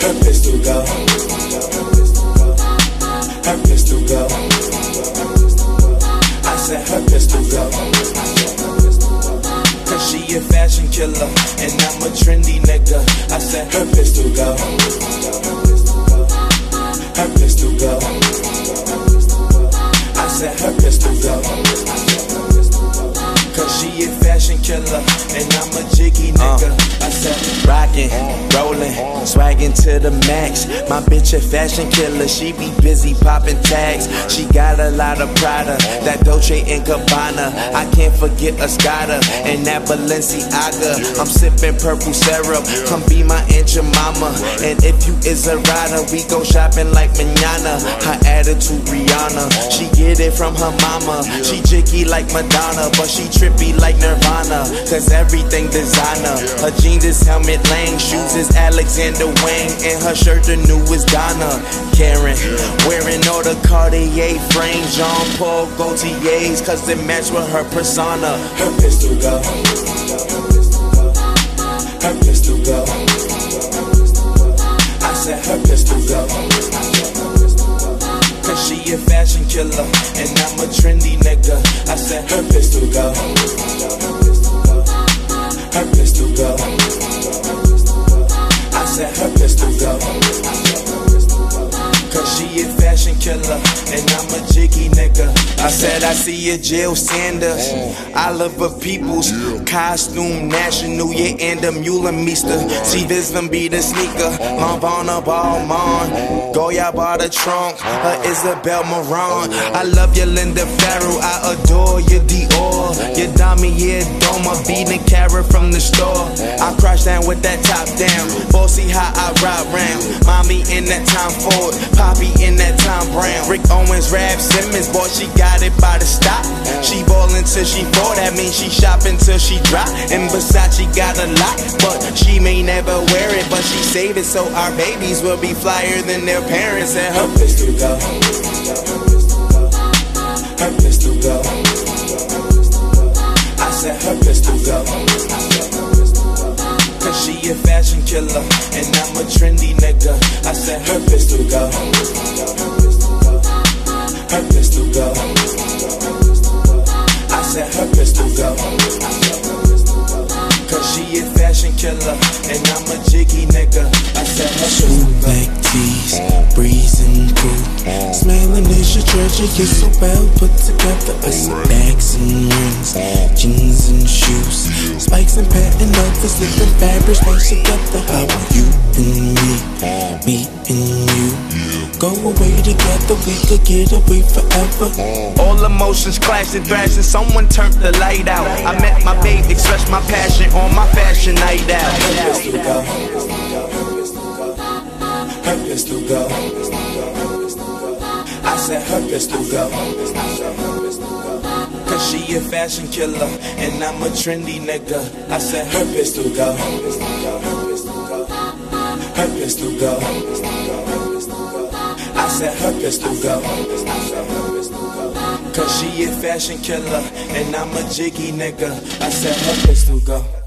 pistol go. Her pistol go. I said her pistol go. Cause she a fashion killer and I'm a trendy nigga. I said her pistol go. Her pistol go. I said her pistol go. Cause she a fashion killer and I'm a jiggy uh. nigga. I said Rockin', rollin', swaggin' to the max. My bitch a fashion killer, she be busy poppin' tags. She got a lot of Prada, that Dolce and Gabbana. I can't forget Escada and that Balenciaga. I'm sippin' purple syrup, come be my aunt your mama. And if you is a rider, we go shopping like manana. Her attitude Rihanna, she get it from her mama. She jiggy like Madonna, but she trippy like Nirvana. Cause everything designer. Her jeans is Helmut Lang, shoes is Alexander Wang, and her shirt the newest Donna. Karan, wearing all the Cartier frames, Jean Paul Gaultier's, cause it match with her persona. her pistol go. Her pistol go. I said her pistol go. Cause she a fashion killer and I'm a trendy nigga. I said her pistol go. Cause she a fashion killer and I'm a jiggy nigga. I said I see a Jil Sanders. I love her people's costume national, yeah, and Ann Demeulemeester. See this one be the sneaker. Montana Balmain. Goyard bought a trunk. Her Isabel Marant. I love your Linda Farrow. I adore. Your Damir Doma beating carrot from the store. I crash down with that top down. Bossy how I ride round. Mommy in that Tom Ford. Poppy in that Thom Browne. Rick Owens, Raf Simons, boy, she got it by the stop. She ballin' till she fall, that means she shopping till she drop. And Versace got a lot, but she may never wear it. But she save it so our babies will be flyer than their parents. And her Her pistol go. Her pistol go. Killer and I'm a trendy nigga. I said her pistol go. Her pistol go. I said her pistol go. Cause she a fashion killer and I'm a jiggy nigga. I said her pistol go. black tees, breezing cool. Smelling is your treasure, you're so well put together. I see bags and rings, spikes and patent leathers, different fabrics made together. How are you and me, me and you? Go away together, we could get away forever. All emotions clashing, thrashing. Someone turned the light out. I met my babe, expressed my passion on my fashion night out. pistol go. Her pistol go. I said her pistol go. She a fashion killer and I'm a trendy nigga. I said her pistol go. Her pistol go. I said her pistol go. Cause she a fashion killer and I'm a jiggy nigga. I said her pistol go.